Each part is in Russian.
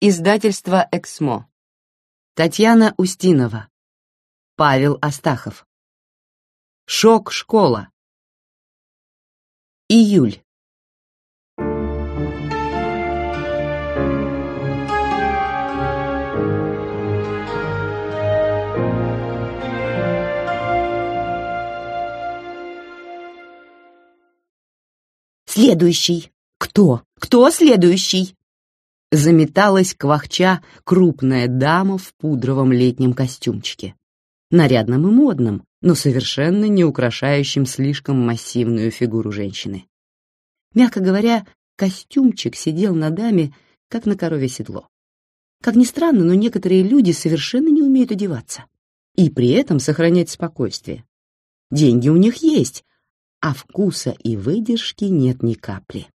Издательство «Эксмо». Татьяна Устинова. Павел Астахов. Шок-школа. Июль. Следующий. Кто? Кто следующий? Заметалась квахча крупная дама в пудровом летнем костюмчике. Нарядном и модном, но совершенно не украшающим слишком массивную фигуру женщины. Мягко говоря, костюмчик сидел на даме, как на корове седло. Как ни странно, но некоторые люди совершенно не умеют одеваться. И при этом сохранять спокойствие. Деньги у них есть, а вкуса и выдержки нет ни капли.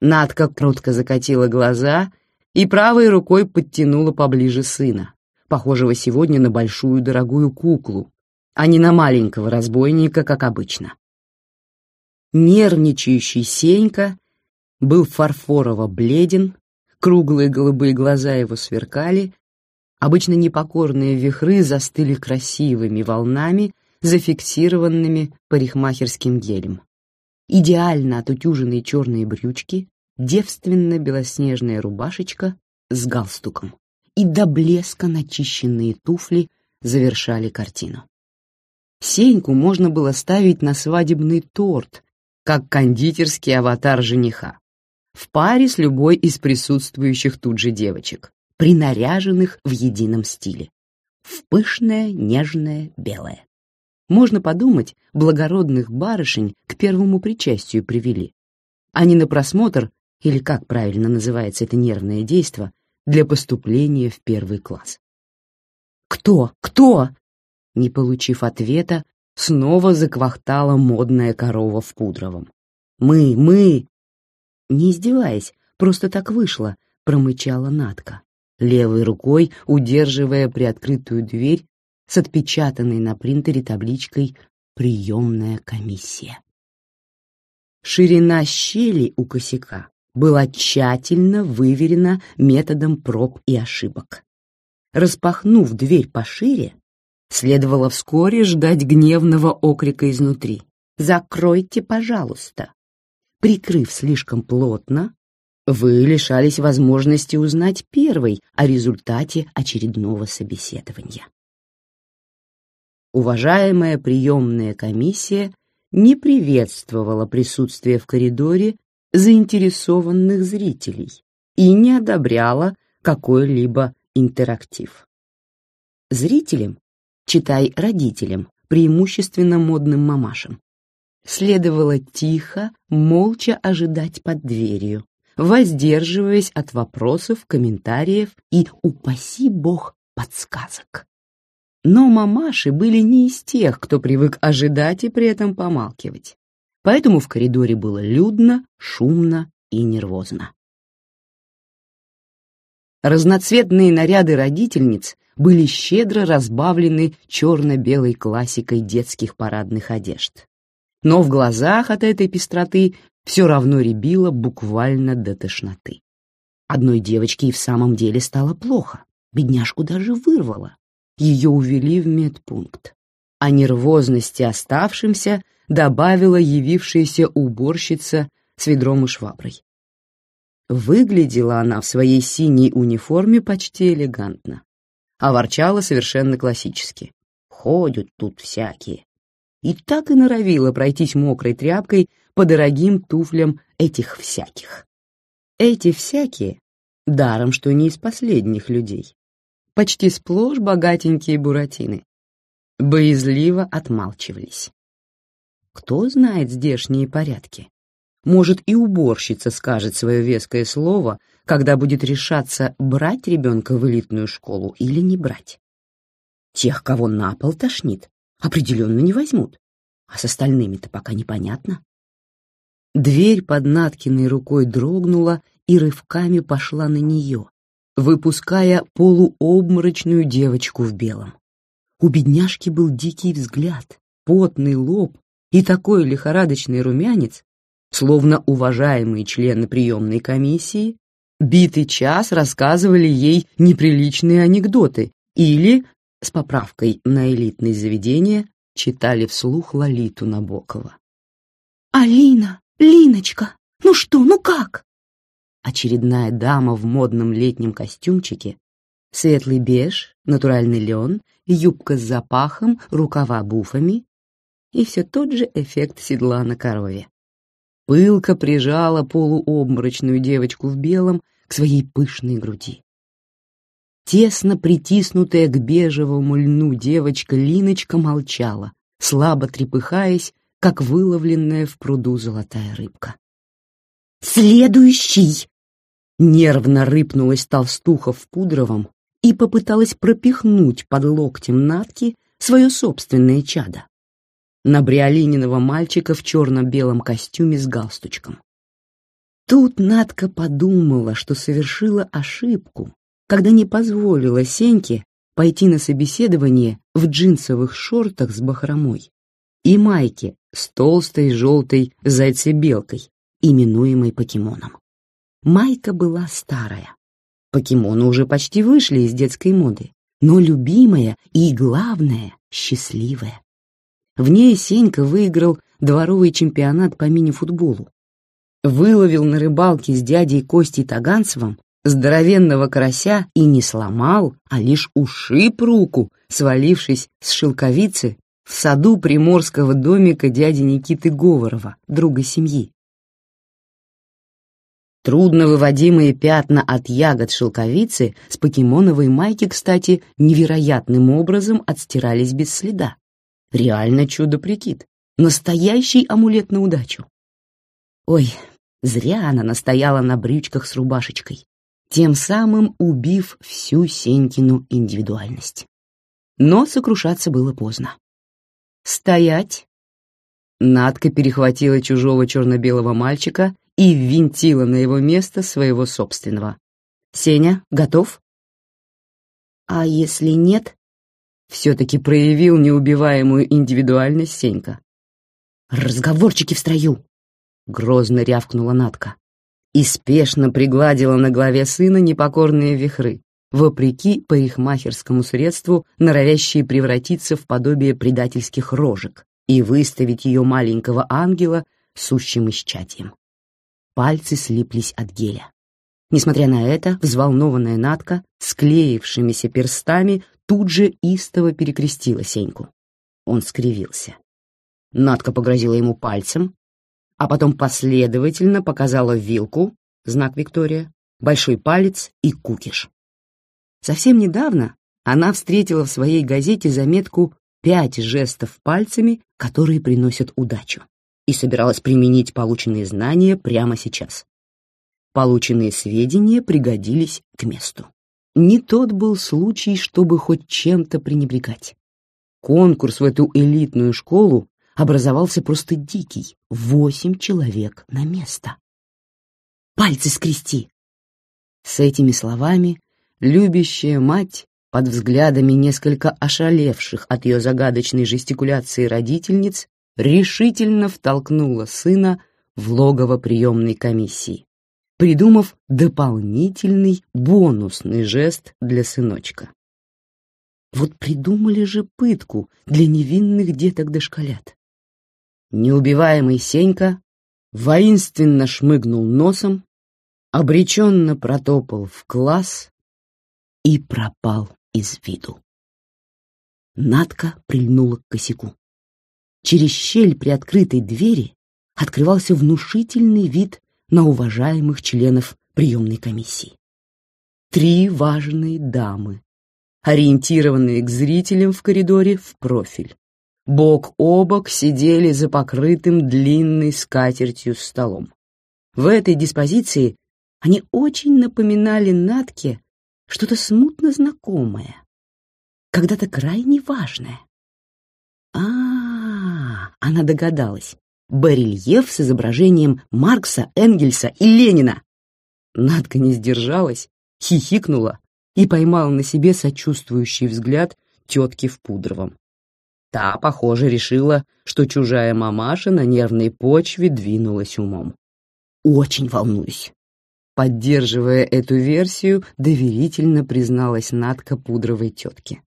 Надка крутко закатила глаза и правой рукой подтянула поближе сына, похожего сегодня на большую дорогую куклу, а не на маленького разбойника, как обычно. Нервничающий Сенька был фарфорово бледен, круглые голубые глаза его сверкали, обычно непокорные вихры застыли красивыми волнами, зафиксированными парикмахерским гелем. Идеально отутюженные черные брючки, девственно-белоснежная рубашечка с галстуком и до блеска начищенные туфли завершали картину. Сеньку можно было ставить на свадебный торт, как кондитерский аватар жениха, в паре с любой из присутствующих тут же девочек, принаряженных в едином стиле, в пышное, нежное, белое. Можно подумать, благородных барышень к первому причастию привели, а не на просмотр, или как правильно называется это нервное действо, для поступления в первый класс. «Кто? Кто?» Не получив ответа, снова заквахтала модная корова в пудровом. «Мы, мы!» Не издеваясь, просто так вышло, промычала Натка, левой рукой удерживая приоткрытую дверь с отпечатанной на принтере табличкой «Приемная комиссия». Ширина щели у косяка была тщательно выверена методом проб и ошибок. Распахнув дверь пошире, следовало вскоре ждать гневного окрика изнутри. «Закройте, пожалуйста!» Прикрыв слишком плотно, вы лишались возможности узнать первой о результате очередного собеседования уважаемая приемная комиссия не приветствовала присутствие в коридоре заинтересованных зрителей и не одобряла какой-либо интерактив. Зрителям, читай родителям, преимущественно модным мамашам, следовало тихо, молча ожидать под дверью, воздерживаясь от вопросов, комментариев и, упаси бог, подсказок. Но мамаши были не из тех, кто привык ожидать и при этом помалкивать. Поэтому в коридоре было людно, шумно и нервозно. Разноцветные наряды родительниц были щедро разбавлены черно-белой классикой детских парадных одежд. Но в глазах от этой пестроты все равно рябило буквально до тошноты. Одной девочке и в самом деле стало плохо, бедняжку даже вырвало ее увели в медпункт. А нервозности оставшимся добавила явившаяся уборщица с ведром и шваброй. Выглядела она в своей синей униформе почти элегантно, а ворчала совершенно классически. Ходят тут всякие. И так и норовила пройтись мокрой тряпкой по дорогим туфлям этих всяких. Эти всякие, даром что не из последних людей, почти сплошь богатенькие буратины. Боязливо отмалчивались. Кто знает здешние порядки? Может, и уборщица скажет свое веское слово, когда будет решаться, брать ребенка в элитную школу или не брать. Тех, кого на пол тошнит, определенно не возьмут, а с остальными-то пока непонятно. Дверь под Наткиной рукой дрогнула и рывками пошла на нее, выпуская полуобморочную девочку в белом. У бедняжки был дикий взгляд, потный лоб и такой лихорадочный румянец, словно уважаемые члены приемной комиссии битый час рассказывали ей неприличные анекдоты или, с поправкой на элитные заведения, читали вслух Лолиту Набокова. «Алина, Линочка, ну что, ну как?» Очередная дама в модном летнем костюмчике, светлый беж, натуральный лен, юбка с запахом, рукава буфами и все тот же эффект седла на корове. Пылка прижала полуобморочную девочку в белом к своей пышной груди. Тесно притиснутая к бежевому льну девочка Линочка молчала, слабо трепыхаясь, как выловленная в пруду золотая рыбка. «Следующий!» Нервно рыпнулась толстуха в пудровом и попыталась пропихнуть под локтем Натки свое собственное чадо. На бриолининого мальчика в черно-белом костюме с галстучком. Тут Натка подумала, что совершила ошибку, когда не позволила Сеньке пойти на собеседование в джинсовых шортах с бахромой и майке с толстой желтой зайцебелкой, именуемой покемоном. Майка была старая. Покемоны уже почти вышли из детской моды, но любимая и, главное, счастливая. В ней Сенька выиграл дворовый чемпионат по мини-футболу, выловил на рыбалке с дядей Костей Таганцевым здоровенного карася и не сломал, а лишь ушиб руку, свалившись с шелковицы в саду приморского домика дяди Никиты Говорова, друга семьи. Трудно выводимые пятна от ягод шелковицы с покемоновой майки, кстати, невероятным образом отстирались без следа. Реально чудо-прикид. Настоящий амулет на удачу. Ой, зря она настояла на брючках с рубашечкой тем самым убив всю Сенькину индивидуальность. Но сокрушаться было поздно. «Стоять!» Надка перехватила чужого черно-белого мальчика и ввинтила на его место своего собственного. «Сеня, готов?» «А если нет?» Все-таки проявил неубиваемую индивидуальность Сенька. «Разговорчики в строю!» — грозно рявкнула Надка и спешно пригладила на голове сына непокорные вихры, вопреки парикмахерскому средству, норовящие превратиться в подобие предательских рожек и выставить ее маленького ангела сущим исчадием. Пальцы слиплись от геля. Несмотря на это, взволнованная Натка, склеившимися перстами, тут же истово перекрестила Сеньку. Он скривился. Натка погрозила ему пальцем, а потом последовательно показала вилку, знак Виктория, большой палец и кукиш. Совсем недавно она встретила в своей газете заметку «Пять жестов пальцами, которые приносят удачу» и собиралась применить полученные знания прямо сейчас. Полученные сведения пригодились к месту. Не тот был случай, чтобы хоть чем-то пренебрегать. Конкурс в эту элитную школу образовался просто дикий. Восемь человек на место. «Пальцы скрести!» С этими словами любящая мать под взглядами несколько ошалевших от ее загадочной жестикуляции родительниц решительно втолкнула сына в логово приемной комиссии, придумав дополнительный бонусный жест для сыночка. Вот придумали же пытку для невинных деток-дошколят. Неубиваемый Сенька воинственно шмыгнул носом, обреченно протопал в класс и пропал из виду. Надка прильнула к косяку. Через щель при открытой двери открывался внушительный вид на уважаемых членов приемной комиссии. Три важные дамы, ориентированные к зрителям в коридоре в профиль, бок о бок сидели за покрытым длинной скатертью столом. В этой диспозиции они очень напоминали Натке что-то смутно знакомое, когда-то крайне важное. Она догадалась. Барельеф с изображением Маркса, Энгельса и Ленина. Надка не сдержалась, хихикнула и поймала на себе сочувствующий взгляд тетки в пудровом. Та, похоже, решила, что чужая мамаша на нервной почве двинулась умом. «Очень волнуюсь», Поддерживая эту версию, доверительно призналась Надка пудровой тетке.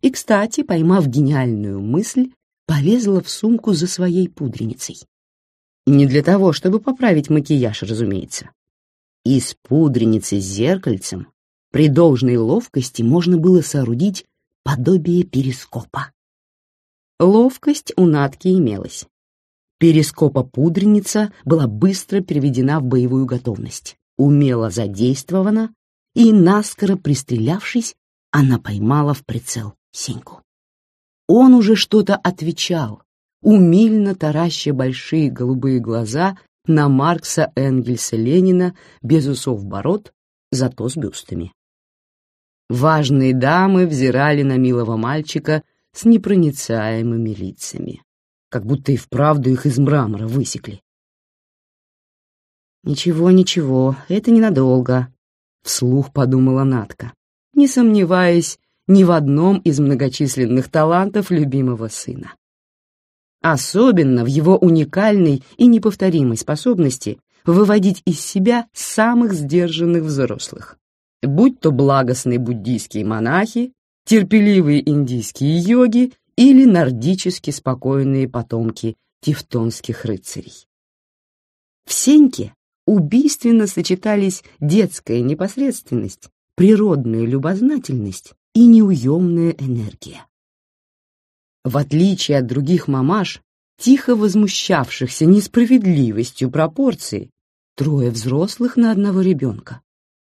И, кстати, поймав гениальную мысль, полезла в сумку за своей пудреницей. Не для того, чтобы поправить макияж, разумеется. Из пудреницы с зеркальцем при должной ловкости можно было соорудить подобие перископа. Ловкость у Натки имелась. Перископа-пудреница была быстро переведена в боевую готовность, умело задействована, и, наскоро пристрелявшись, она поймала в прицел Сеньку. Он уже что-то отвечал, умильно тараща большие голубые глаза на Маркса Энгельса Ленина без усов-бород, зато с бюстами. Важные дамы взирали на милого мальчика с непроницаемыми лицами как будто и вправду их из мрамора высекли. «Ничего, ничего, это ненадолго», — вслух подумала Натка, не сомневаясь ни в одном из многочисленных талантов любимого сына. Особенно в его уникальной и неповторимой способности выводить из себя самых сдержанных взрослых, будь то благостные буддийские монахи, терпеливые индийские йоги или нордически спокойные потомки тевтонских рыцарей. В Сеньке убийственно сочетались детская непосредственность, природная любознательность и неуемная энергия. В отличие от других мамаш, тихо возмущавшихся несправедливостью пропорций, трое взрослых на одного ребенка,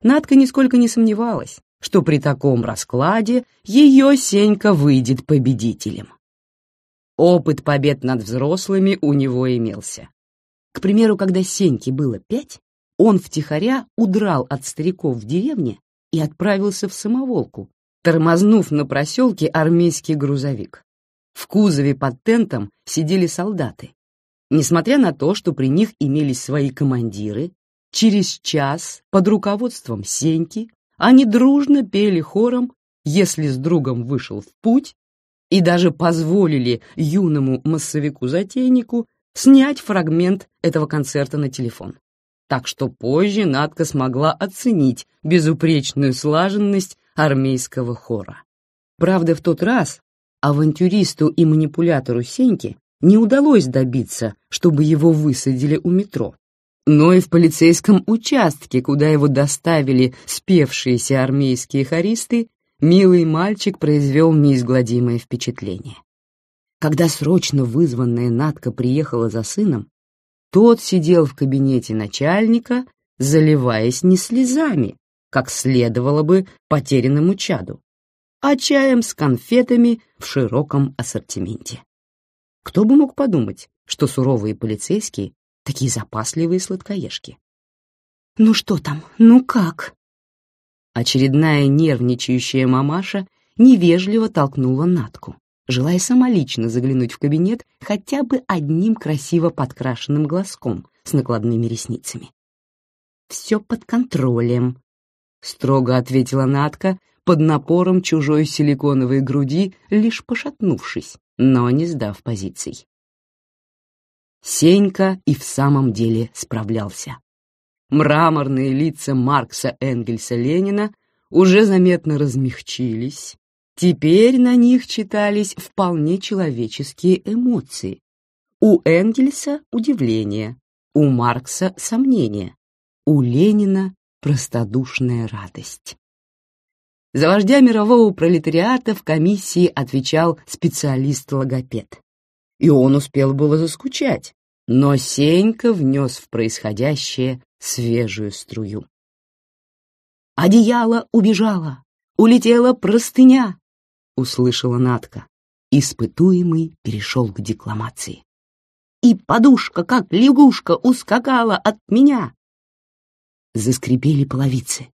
Надка нисколько не сомневалась, что при таком раскладе ее Сенька выйдет победителем. Опыт побед над взрослыми у него имелся. К примеру, когда Сеньке было пять, он втихаря удрал от стариков в деревне и отправился в самоволку, тормознув на проселке армейский грузовик. В кузове под тентом сидели солдаты. Несмотря на то, что при них имелись свои командиры, через час под руководством Сеньки они дружно пели хором «Если с другом вышел в путь» и даже позволили юному массовику-затейнику снять фрагмент этого концерта на телефон. Так что позже Надка смогла оценить безупречную слаженность армейского хора. Правда, в тот раз авантюристу и манипулятору Сеньки не удалось добиться, чтобы его высадили у метро, но и в полицейском участке, куда его доставили спевшиеся армейские хористы, милый мальчик произвел неизгладимое впечатление. Когда срочно вызванная Натка приехала за сыном, тот сидел в кабинете начальника, заливаясь не слезами, как следовало бы потерянному чаду, а чаем с конфетами в широком ассортименте. Кто бы мог подумать, что суровые полицейские Такие запасливые сладкоежки. «Ну что там? Ну как?» Очередная нервничающая мамаша невежливо толкнула Натку, желая самолично заглянуть в кабинет хотя бы одним красиво подкрашенным глазком с накладными ресницами. «Все под контролем», — строго ответила Натка под напором чужой силиконовой груди, лишь пошатнувшись, но не сдав позиций. Сенька и в самом деле справлялся. Мраморные лица Маркса, Энгельса, Ленина уже заметно размягчились. Теперь на них читались вполне человеческие эмоции. У Энгельса — удивление, у Маркса — сомнение, у Ленина — простодушная радость. За вождя мирового пролетариата в комиссии отвечал специалист-логопед. И он успел было заскучать, но Сенька внес в происходящее свежую струю. «Одеяло убежало, улетела простыня!» — услышала Натка. Испытуемый перешел к декламации. «И подушка, как лягушка, ускакала от меня!» Заскрипели половицы.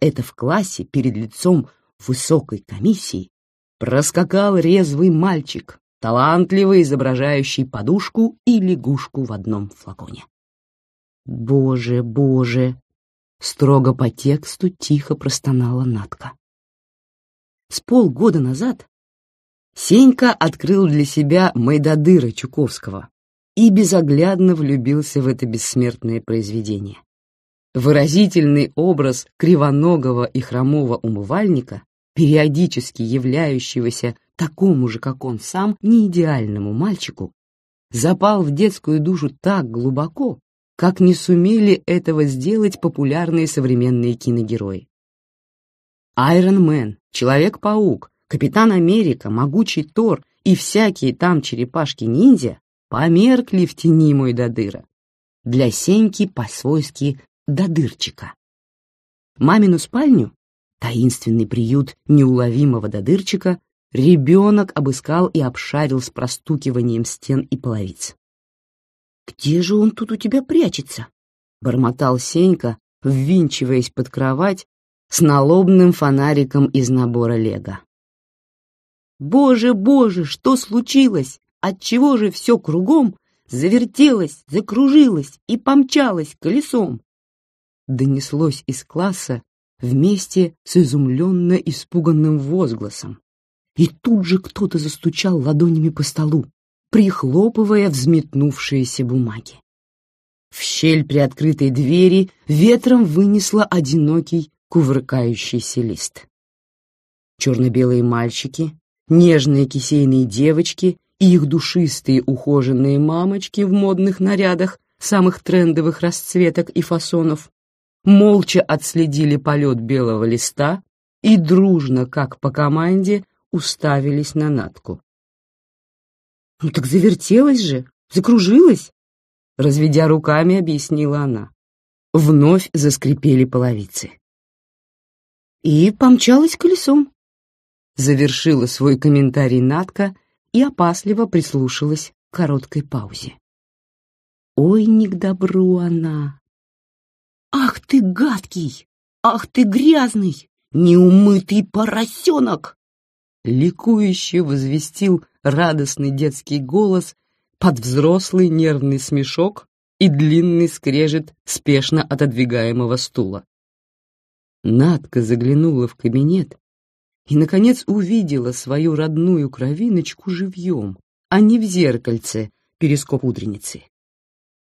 Это в классе перед лицом высокой комиссии проскакал резвый мальчик талантливо изображающий подушку и лягушку в одном флаконе. «Боже, боже!» — строго по тексту тихо простонала Натка. С полгода назад Сенька открыл для себя Майдадыра Чуковского и безоглядно влюбился в это бессмертное произведение. Выразительный образ кривоногого и хромого умывальника, периодически являющегося такому же, как он сам, неидеальному мальчику, запал в детскую душу так глубоко, как не сумели этого сделать популярные современные киногерои. Айрон Мэн, Человек-паук, Капитан Америка, Могучий Тор и всякие там черепашки-ниндзя померкли в тени мой додыра. Для Сеньки по-свойски додырчика. Мамину спальню, таинственный приют неуловимого додырчика, ребенок обыскал и обшарил с простукиванием стен и половиц. «Где же он тут у тебя прячется?» — бормотал Сенька, ввинчиваясь под кровать с налобным фонариком из набора лего. «Боже, боже, что случилось? Отчего же все кругом завертелось, закружилось и помчалось колесом?» Донеслось из класса вместе с изумленно испуганным возгласом. И тут же кто-то застучал ладонями по столу, прихлопывая взметнувшиеся бумаги. В щель приоткрытой двери ветром вынесло одинокий кувыркающийся лист. Черно-белые мальчики, нежные кисейные девочки и их душистые ухоженные мамочки в модных нарядах самых трендовых расцветок и фасонов молча отследили полет белого листа и дружно, как по команде, уставились на Натку. «Ну так завертелась же, закружилась!» Разведя руками, объяснила она. Вновь заскрипели половицы и помчалась колесом. Завершила свой комментарий Натка и опасливо прислушалась к короткой паузе. Ой, не к добру она. Ах ты гадкий! Ах ты грязный! Неумытый поросенок! Ликующе возвестил радостный детский голос под взрослый нервный смешок и длинный скрежет спешно отодвигаемого стула. Надка заглянула в кабинет и, наконец, увидела свою родную кровиночку живьем, а не в зеркальце перископ утренницы.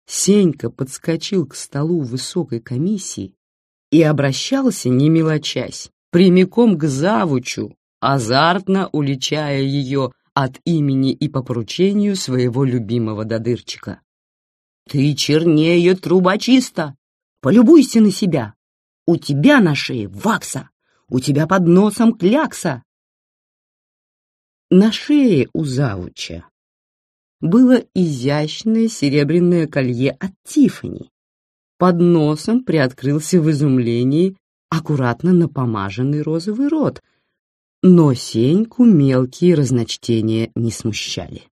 Сенька подскочил к столу высокой комиссии и обращался, не мелочась, прямиком к завучу, азартно уличая ее от имени и по поручению своего любимого додырчика. «Ты чернее трубочиста! Полюбуйся на себя! У тебя на шее вакса, у тебя под носом клякса. На шее у завуча было изящное серебряное колье от Тифани. Под носом приоткрылся в изумлении аккуратно напомаженный розовый рот, но Сеньку мелкие разночтения не смущали.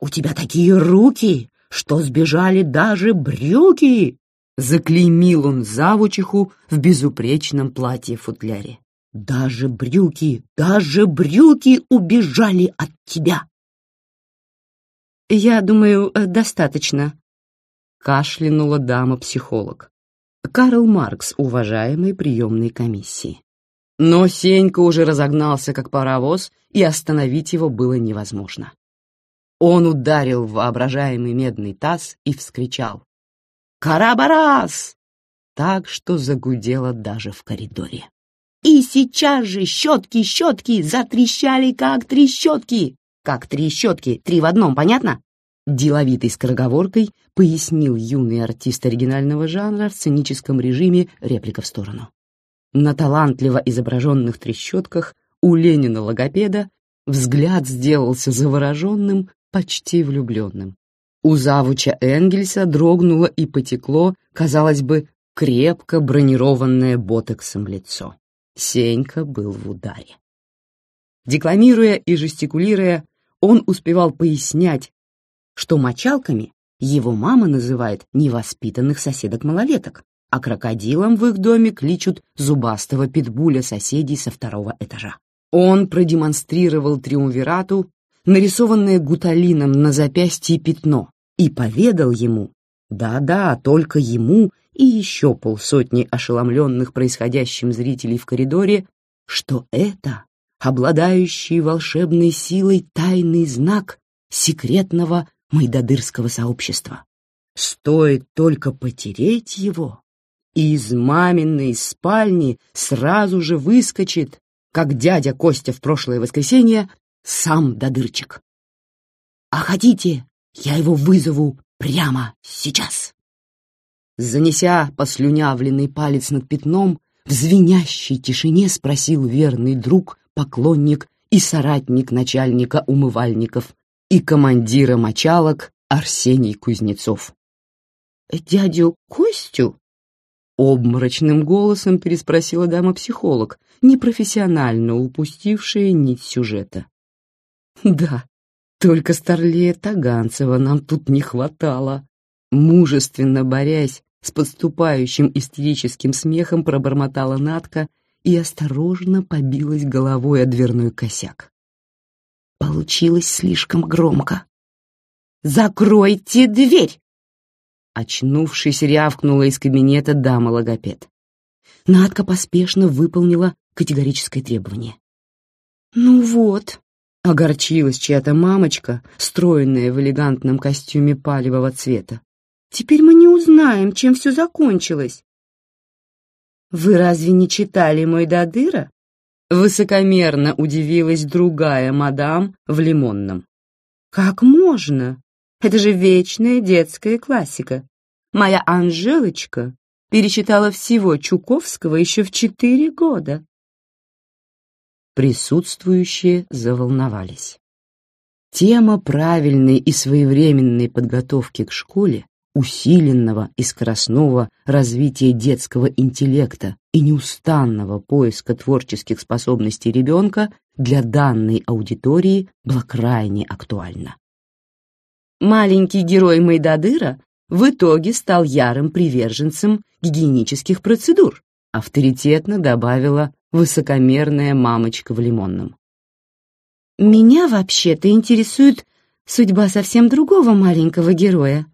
«У тебя такие руки, что сбежали даже брюки!» Заклеймил он завучиху в безупречном платье-футляре. «Даже брюки, даже брюки убежали от тебя!» «Я думаю, э, достаточно», — кашлянула дама-психолог. Карл Маркс, уважаемый приемной комиссии. Но Сенька уже разогнался, как паровоз, и остановить его было невозможно. Он ударил в воображаемый медный таз и вскричал. «Карабарас!» так что загудело даже в коридоре. И сейчас же щетки-щетки затрещали, как трещотки. Как трещотки, три в одном, понятно? Деловитой скороговоркой пояснил юный артист оригинального жанра в сценическом режиме реплика в сторону. На талантливо изображенных трещотках у Ленина-логопеда взгляд сделался завороженным, почти влюбленным. У завуча Энгельса дрогнуло и потекло, казалось бы, крепко бронированное ботоксом лицо. Сенька был в ударе. Декламируя и жестикулируя, он успевал пояснять, что мочалками его мама называет невоспитанных соседок-малолеток, а крокодилом в их доме кличут зубастого питбуля соседей со второго этажа. Он продемонстрировал триумвирату нарисованное гуталином на запястье пятно, и поведал ему, да-да, только ему и еще полсотни ошеломленных происходящим зрителей в коридоре, что это обладающий волшебной силой тайный знак секретного майдадырского сообщества. Стоит только потереть его, и из маминой спальни сразу же выскочит, как дядя Костя в прошлое воскресенье, сам Додырчик. «А хотите, я его вызову прямо сейчас?» Занеся послюнявленный палец над пятном, в звенящей тишине спросил верный друг, поклонник и соратник начальника умывальников и командира мочалок Арсений Кузнецов. «Дядю Костю?» Обморочным голосом переспросила дама-психолог, непрофессионально упустившая нить сюжета. «Да, только Старлея Таганцева нам тут не хватало». Мужественно борясь с подступающим истерическим смехом пробормотала Натка и осторожно побилась головой о дверной косяк. Получилось слишком громко. «Закройте дверь!» Очнувшись, рявкнула из кабинета дама-логопед. Надка поспешно выполнила категорическое требование. «Ну вот», — огорчилась чья-то мамочка, стройная в элегантном костюме палевого цвета. «Теперь мы не узнаем, чем все закончилось». «Вы разве не читали мой Дадыра?» Высокомерно удивилась другая мадам в лимонном. «Как можно? Это же вечная детская классика. Моя Анжелочка перечитала всего Чуковского еще в четыре года». Присутствующие заволновались. Тема правильной и своевременной подготовки к школе усиленного и скоростного развития детского интеллекта и неустанного поиска творческих способностей ребенка для данной аудитории была крайне актуальна. Маленький герой Майдадыра в итоге стал ярым приверженцем гигиенических процедур, авторитетно добавила высокомерная мамочка в лимонном. «Меня вообще-то интересует судьба совсем другого маленького героя»,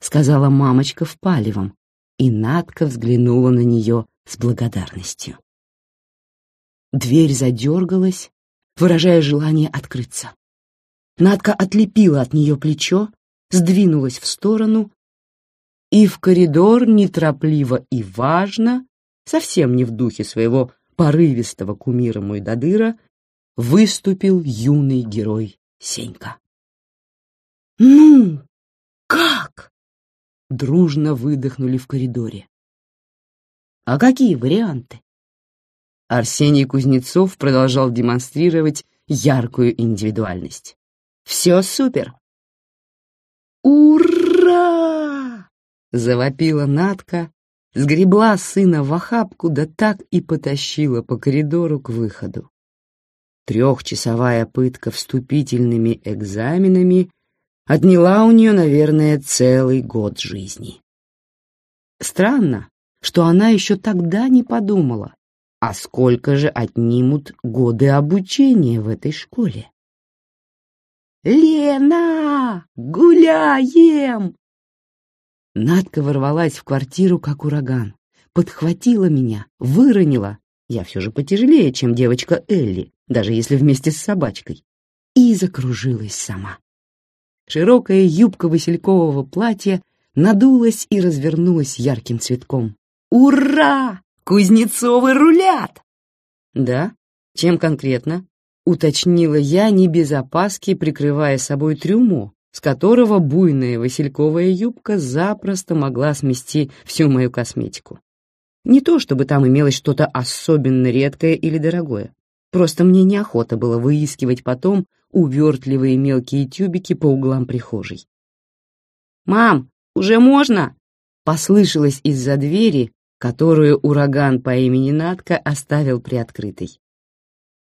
сказала мамочка в палевом, и Надка взглянула на нее с благодарностью. Дверь задергалась, выражая желание открыться. Надка отлепила от нее плечо, сдвинулась в сторону, и в коридор неторопливо и важно, совсем не в духе своего порывистого кумира Мойдадыра, выступил юный герой Сенька. «Ну, как?» Дружно выдохнули в коридоре. А какие варианты? Арсений Кузнецов продолжал демонстрировать яркую индивидуальность. Все супер. Ура! Завопила Натка, сгребла сына в охапку, да так и потащила по коридору к выходу. Трехчасовая пытка вступительными экзаменами отняла у нее, наверное, целый год жизни. Странно, что она еще тогда не подумала, а сколько же отнимут годы обучения в этой школе. «Лена, гуляем!» Надка ворвалась в квартиру, как ураган, подхватила меня, выронила, я все же потяжелее, чем девочка Элли, даже если вместе с собачкой, и закружилась сама. Широкая юбка василькового платья надулась и развернулась ярким цветком. «Ура! Кузнецовы рулят!» «Да? Чем конкретно?» — уточнила я, не без опаски, прикрывая собой трюмо, с которого буйная васильковая юбка запросто могла смести всю мою косметику. Не то чтобы там имелось что-то особенно редкое или дорогое. Просто мне неохота было выискивать потом увертливые мелкие тюбики по углам прихожей. «Мам, уже можно?» — послышалось из-за двери, которую ураган по имени Натка оставил приоткрытой.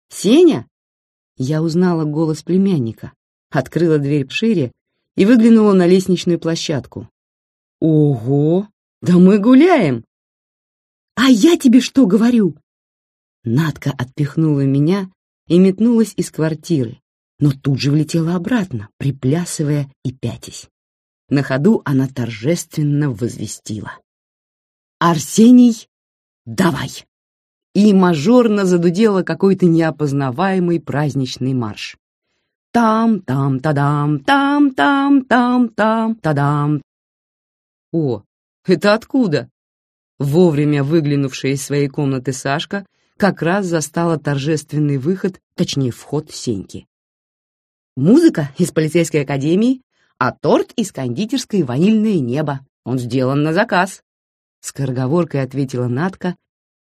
«Сеня?» Я узнала голос племянника, открыла дверь шире и выглянула на лестничную площадку. «Ого! Да мы гуляем!» «А я тебе что говорю?» Надка отпихнула меня и метнулась из квартиры, но тут же влетела обратно, приплясывая и пятясь. На ходу она торжественно возвестила. «Арсений, давай!» И мажорно задудела какой-то неопознаваемый праздничный марш. Там-там-тадам, там-там-там-там-тадам. О, это откуда? Вовремя выглянувшая из своей комнаты Сашка как раз застала торжественный выход, точнее, вход Сеньки. Музыка из полицейской академии, а торт из кондитерской «Ванильное небо». Он сделан на заказ. Скороговоркой ответила Натка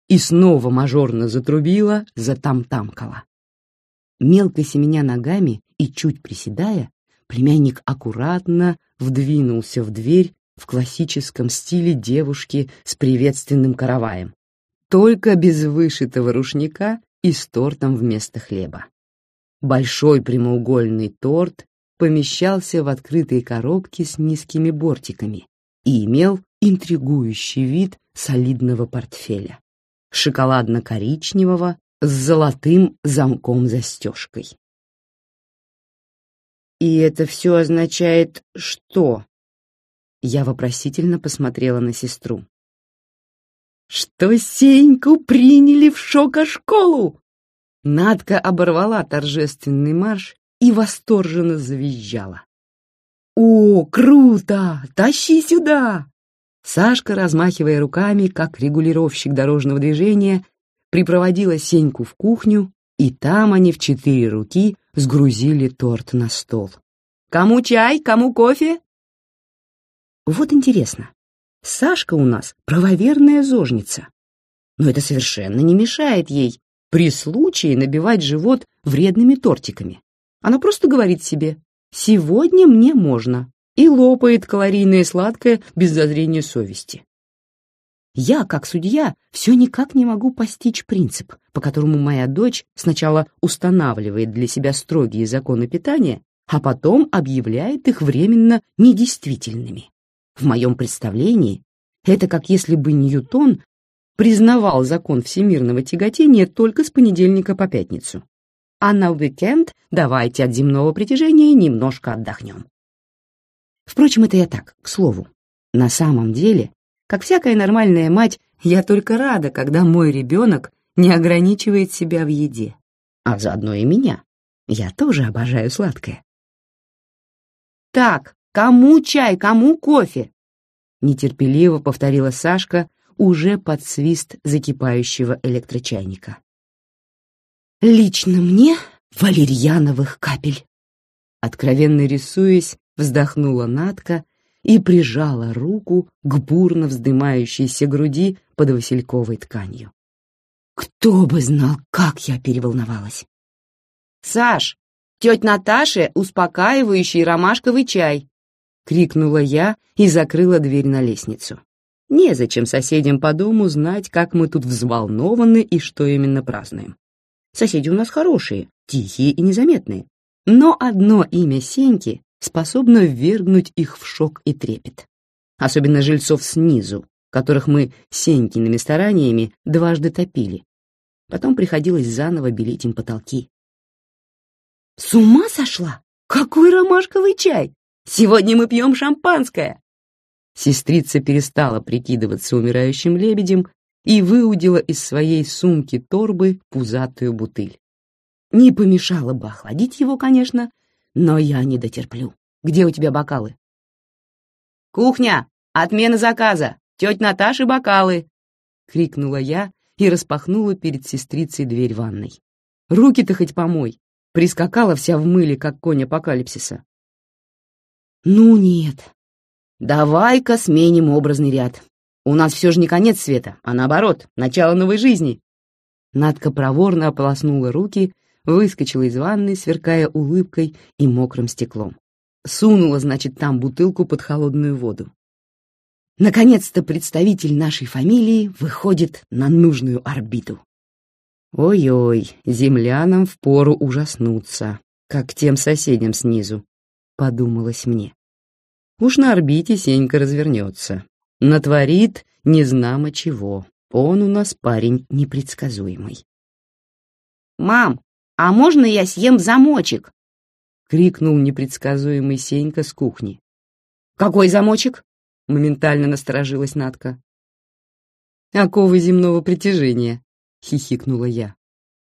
и снова мажорно затрубила, затам-тамкала. Мелко семеня ногами и чуть приседая, племянник аккуратно вдвинулся в дверь в классическом стиле девушки с приветственным караваем, только без вышитого рушника и с тортом вместо хлеба. Большой прямоугольный торт помещался в открытой коробке с низкими бортиками и имел интригующий вид солидного портфеля, шоколадно-коричневого с золотым замком-застежкой. «И это все означает что?» Я вопросительно посмотрела на сестру. «Что Сеньку приняли в шока-школу!» Надка оборвала торжественный марш и восторженно завизжала. «О, круто! Тащи сюда!» Сашка, размахивая руками, как регулировщик дорожного движения, припроводила Сеньку в кухню, и там они в четыре руки сгрузили торт на стол. «Кому чай, кому кофе?» Вот интересно, Сашка у нас правоверная зожница, но это совершенно не мешает ей при случае набивать живот вредными тортиками. Она просто говорит себе «сегодня мне можно» и лопает калорийное сладкое без зазрения совести. Я, как судья, все никак не могу постичь принцип, по которому моя дочь сначала устанавливает для себя строгие законы питания, а потом объявляет их временно недействительными. В моем представлении это как если бы Ньютон признавал закон всемирного тяготения только с понедельника по пятницу. А на уикенд давайте от земного притяжения немножко отдохнем. Впрочем, это я так, к слову. На самом деле, как всякая нормальная мать, я только рада, когда мой ребенок не ограничивает себя в еде. А заодно и меня. Я тоже обожаю сладкое. Так, «Кому чай, кому кофе?» Нетерпеливо повторила Сашка уже под свист закипающего электрочайника. «Лично мне валерьяновых капель!» Откровенно рисуясь, вздохнула Натка и прижала руку к бурно вздымающейся груди под васильковой тканью. Кто бы знал, как я переволновалась. «Саш, тетя Наташе успокаивающий ромашковый чай!» — крикнула я и закрыла дверь на лестницу. Незачем соседям по дому знать, как мы тут взволнованы и что именно празднуем. Соседи у нас хорошие, тихие и незаметные. Но одно имя Сеньки способно ввергнуть их в шок и трепет. Особенно жильцов снизу, которых мы Сенькиными стараниями дважды топили. Потом приходилось заново белить им потолки. «С ума сошла? Какой ромашковый чай! Сегодня мы пьем шампанское!» Сестрица перестала прикидываться умирающим лебедем и выудила из своей сумки-торбы пузатую бутыль. Не помешало бы охладить его, конечно, но я не дотерплю. Где у тебя бокалы? «Кухня! Отмена заказа! Тетя Наташи бокалы!» — крикнула я и распахнула перед сестрицей дверь ванной. «Руки-то хоть помой!» Прискакала вся в мыле, как конь апокалипсиса. Ну нет. Давай-ка сменим образный ряд. У нас все же не конец света, а наоборот, начало новой жизни. Надка проворно ополоснула руки, выскочила из ванной, сверкая улыбкой и мокрым стеклом. Сунула, значит, там бутылку под холодную воду. Наконец-то представитель нашей фамилии выходит на нужную орбиту. Ой-ой, землянам впору ужаснуться, как тем соседям снизу, подумалось мне. Уж на орбите Сенька развернется. Натворит незнамо чего. Он у нас парень непредсказуемый. «Мам, а можно я съем замочек?» — крикнул непредсказуемый Сенька с кухни. «Какой замочек?» — моментально насторожилась Натка. «Оковы земного притяжения», — хихикнула я.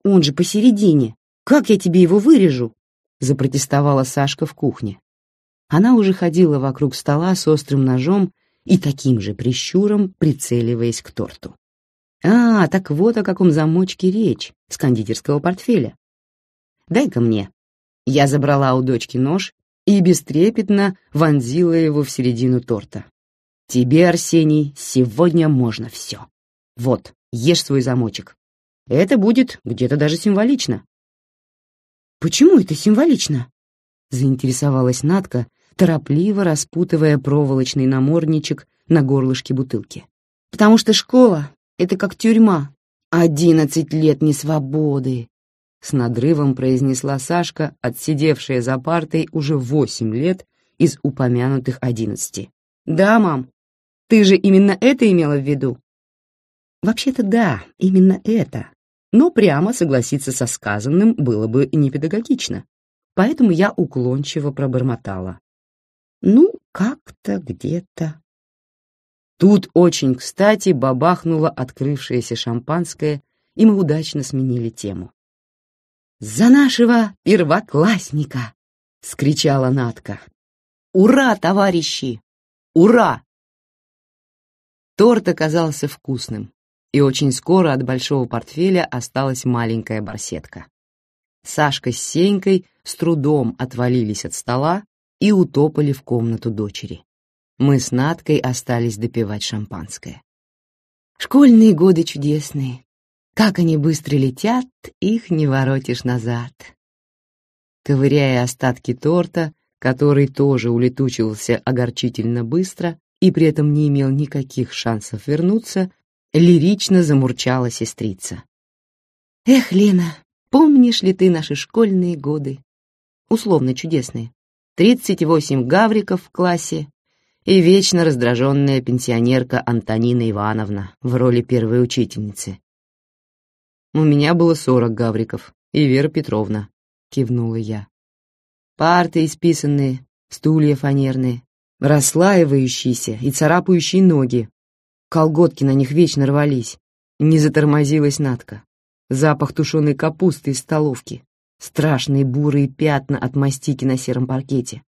«Он же посередине. Как я тебе его вырежу?» — запротестовала Сашка в кухне. Она уже ходила вокруг стола с острым ножом и таким же прищуром прицеливаясь к торту. А, так вот о каком замочке речь с кондитерского портфеля. Дай-ка мне. Я забрала у дочки нож и бестрепетно вонзила его в середину торта. Тебе, Арсений, сегодня можно все. Вот, ешь свой замочек. Это будет где-то даже символично. Почему это символично? Заинтересовалась Натка, торопливо распутывая проволочный намордничек на горлышке бутылки. Потому что школа — это как тюрьма. Одиннадцать лет несвободы. С надрывом произнесла Сашка, отсидевшая за партой уже восемь лет из упомянутых одиннадцати. Да, мам, ты же именно это имела в виду? Вообще-то да, именно это. Но прямо согласиться со сказанным было бы непедагогично. Поэтому я уклончиво пробормотала. Ну, как-то где-то. Тут очень кстати бабахнуло открывшееся шампанское, и мы удачно сменили тему. «За нашего первоклассника!» — скричала Натка. «Ура, товарищи! Ура!» Торт оказался вкусным, и очень скоро от большого портфеля осталась маленькая барсетка. Сашка с Сенькой с трудом отвалились от стола и утопали в комнату дочери. Мы с Надкой остались допивать шампанское. Школьные годы чудесные. Как они быстро летят, их не воротишь назад. Ковыряя остатки торта, который тоже улетучивался огорчительно быстро, и при этом не имел никаких шансов вернуться, лирично замурчала сестрица. «Эх, Лена, помнишь ли ты наши школьные годы? Условно чудесные. Тридцать восемь гавриков в классе и вечно раздраженная пенсионерка Антонина Ивановна в роли первой учительницы. У меня было сорок гавриков, и Вера Петровна, кивнула я. Парты исписанные, стулья фанерные, расслаивающиеся и царапающие ноги. Колготки на них вечно рвались. Не затормозилась Натка. Запах тушеной капусты из столовки. Страшные бурые пятна от мастики на сером паркете.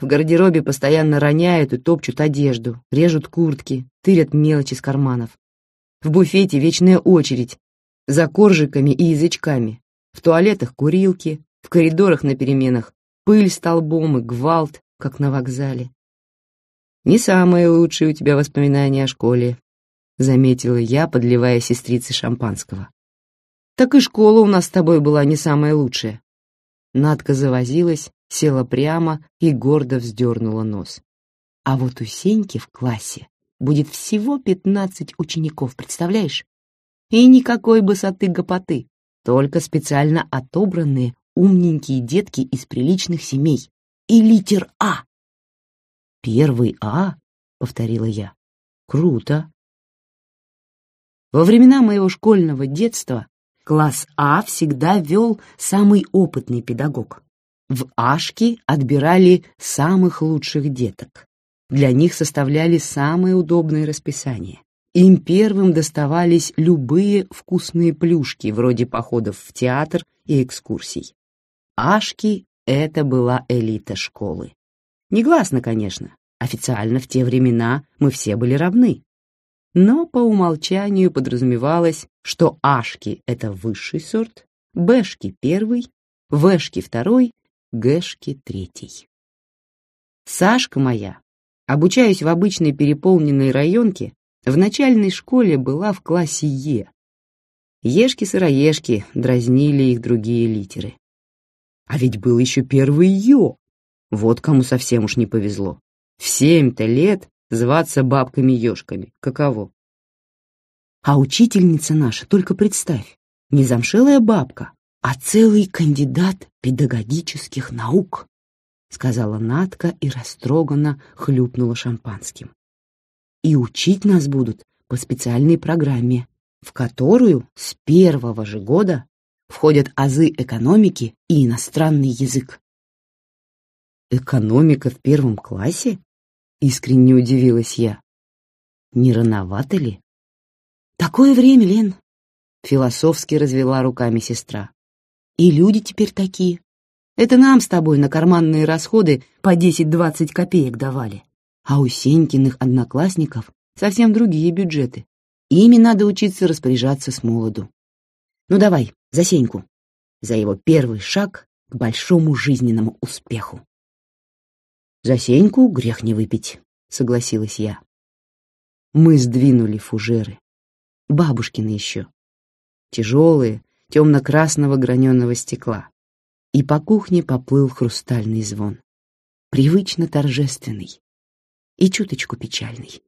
В гардеробе постоянно роняют и топчут одежду, режут куртки, тырят мелочи с карманов. В буфете вечная очередь. За коржиками и язычками. В туалетах курилки, в коридорах на переменах пыль столбом и гвалт, как на вокзале. Не самые лучшие у тебя воспоминания о школе, заметила я, подливая сестрице шампанского. Так и школа у нас с тобой была не самая лучшая. Надка завозилась, села прямо и гордо вздернула нос. А вот у Сеньки в классе будет всего пятнадцать учеников, представляешь? И никакой высоты-гопоты, только специально отобранные умненькие детки из приличных семей. И литер А. «Первый А?» — повторила я. «Круто!» Во времена моего школьного детства класс А всегда вел самый опытный педагог. В Ашке отбирали самых лучших деток. Для них составляли самое удобное расписание. Им первым доставались любые вкусные плюшки, вроде походов в театр и экскурсий. Ашки — это была элита школы. Негласно, конечно. Официально в те времена мы все были равны. Но по умолчанию подразумевалось, что Ашки — это высший сорт, Бэшки — первый, Вэшки — второй, Гэшки — третий. Сашка моя, обучаясь в обычной переполненной районке, в начальной школе была в классе Е. Ешки-сыроежки дразнили их другие литеры. А ведь был еще первый Ё. Вот кому совсем уж не повезло. В семь-то лет зваться бабками-ешками. Каково? А учительница наша, только представь, не замшелая бабка, а целый кандидат педагогических наук, сказала Натка и растроганно хлюпнула шампанским. И учить нас будут по специальной программе, в которую с первого же года входят азы экономики и иностранный язык. Экономика в первом классе? Искренне удивилась я. Не рановато ли? Такое время, Лен, философски развела руками сестра. И люди теперь такие. Это нам с тобой на карманные расходы по 10-20 копеек давали. А у Сенькиных одноклассников совсем другие бюджеты. Ими надо учиться распоряжаться с молоду. Ну давай, за Сеньку. За его первый шаг к большому жизненному успеху. За Сеньку грех не выпить, согласилась я. Мы сдвинули фужеры. Бабушкины еще. Тяжелые, темно-красного граненого стекла. И по кухне поплыл хрустальный звон. Привычно торжественный и чуточку печальный.